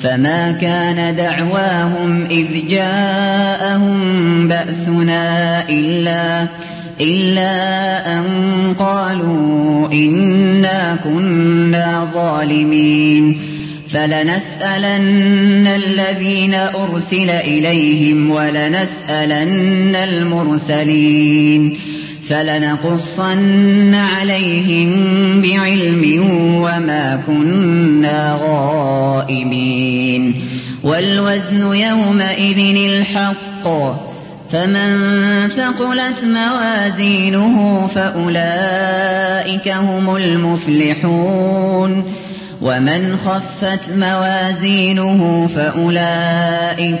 فما كان دعواهم إذ جاءهم بأسنا إلا إلا أن قالوا إنا كنا ظالمين فلنسألن الذين أرسل إليهم ولنسألن المرسلين فلنقصن عليهم بعلم وما كنا غائبين. والوزن يومئذ الحق. فمن ثقلت موازينه فأولئك هم المفلحون. ومن خفت موازينه فأولئك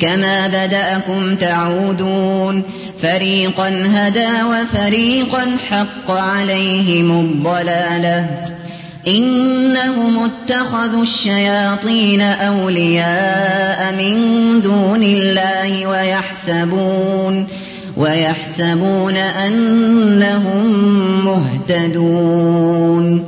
كما بدأكم تعودون فريقا هدى وفريقا حق عليهم الضلاله إنهم اتخذوا الشياطين أولياء من دون الله ويحسبون ويحسبون أنهم مهتدون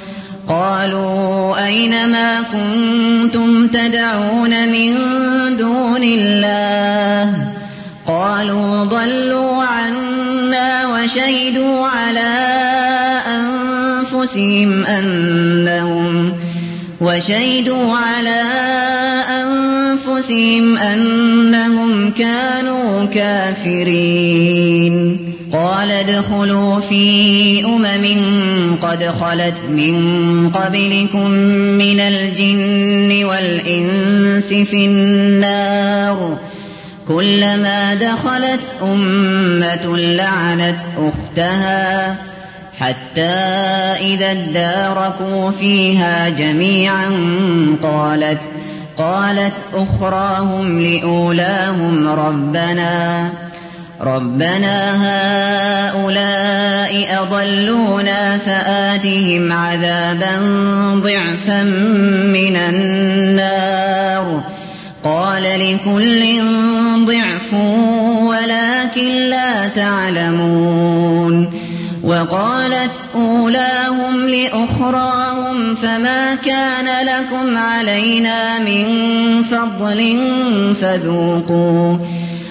أين ما كنتم تدعون من دون الله؟ قالوا ضلوا عنا وشهدوا على أنفسهم أنهم وشهدوا على أنفسهم أنهم كانوا كافرين. قال ادخلوا في أمم قد خلت من قبلكم من الجن والإنس في النار. كلما دخلت أمة لعنت أختها حتى إذا اداركوا فيها جميعا قالت قالت أخراهم لأولاهم ربنا. ربنا هؤلاء أضلونا فآتهم عذابا ضعفا من النار. قال لكل ضعف ولكن لا تعلمون. وقالت أولاهم لأخراهم فما كان لكم علينا من فضل فذوقوا.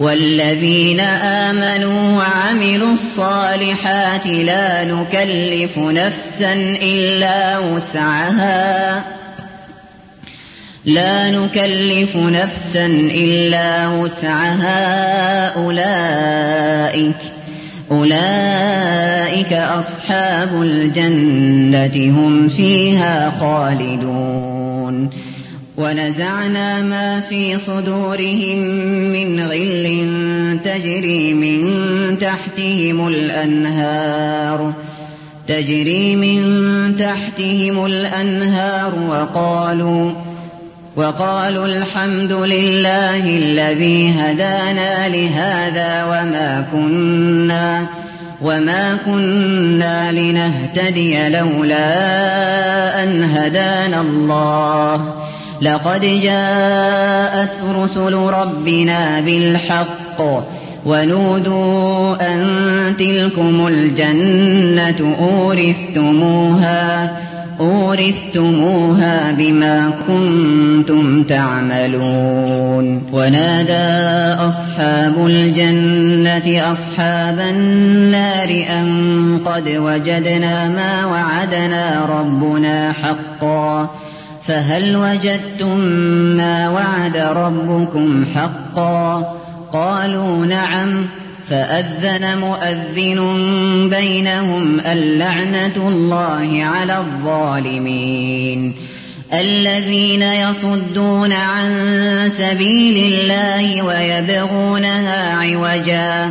والذين آمنوا وعملوا الصالحات لا نكلف نفسا إلا وسعها. لا نكلف نفسا إلا وسعها. أولئك أولئك أصحاب الجنة هم فيها خالدون. ونزعنا ما في صدورهم من غل تجري من تحتهم الأنهار تجري من تحتهم الأنهار وقالوا وقالوا الحمد لله الذي هدانا لهذا وما كنا وما كنا لنهتدي لولا أن هدانا الله لقد جاءت رسل ربنا بالحق ونودوا أن تلكم الجنة أورثتموها أورثتموها بما كنتم تعملون. ونادى أصحاب الجنة أصحاب النار أن قد وجدنا ما وعدنا ربنا حقا. فهل وجدتم ما وعد ربكم حقا؟ قالوا نعم فأذن مؤذن بينهم اللعنة الله على الظالمين. الذين يصدون عن سبيل الله ويبغونها عوجا.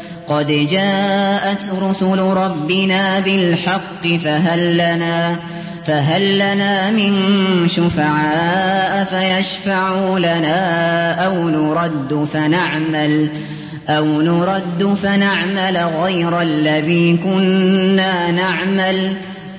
قد جاءت رسل ربنا بالحق فهل لنا فهل لنا من شفعاء فيشفعوا لنا أو نرد فنعمل أو نرد فنعمل غير الذي كنا نعمل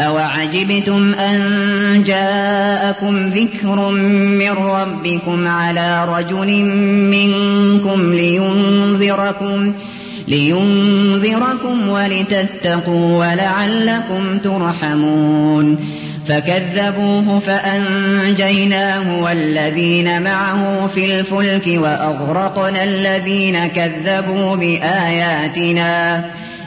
أوعجبتم أن جاءكم ذكر من ربكم على رجل منكم لينذركم لينذركم ولتتقوا ولعلكم ترحمون فكذبوه فأنجيناه والذين معه في الفلك وأغرقنا الذين كذبوا بآياتنا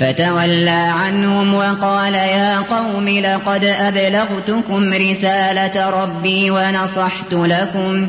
فتولى عنهم وقال يا قوم لقد أبلغتكم رسالة ربي ونصحت لكم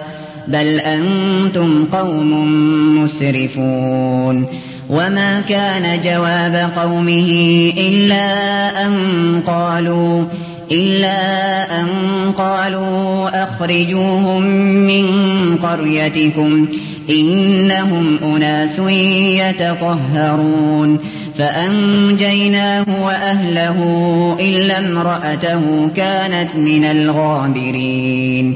بل أنتم قوم مسرفون وما كان جواب قومه إلا أن قالوا إلا أن قالوا أخرجوهم من قريتكم إنهم أناس يتطهرون فأنجيناه وأهله إلا امرأته كانت من الغابرين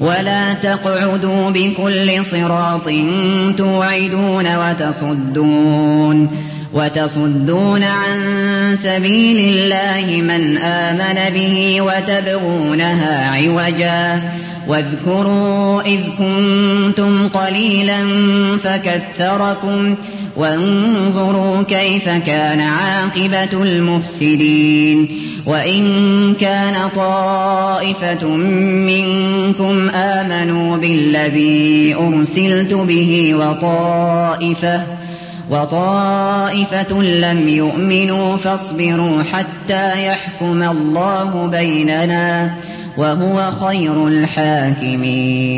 ولا تقعدوا بكل صراط توعدون وتصدون وتصدون عن سبيل الله من آمن به وتبغونها عوجا واذكروا إذ كنتم قليلا فكثركم وانظروا كيف كان عاقبة المفسدين وإن كان طائفة منكم آمنوا بالذي أرسلت به وطائفة وطائفة لم يؤمنوا فاصبروا حتى يحكم الله بيننا وهو خير الحاكمين.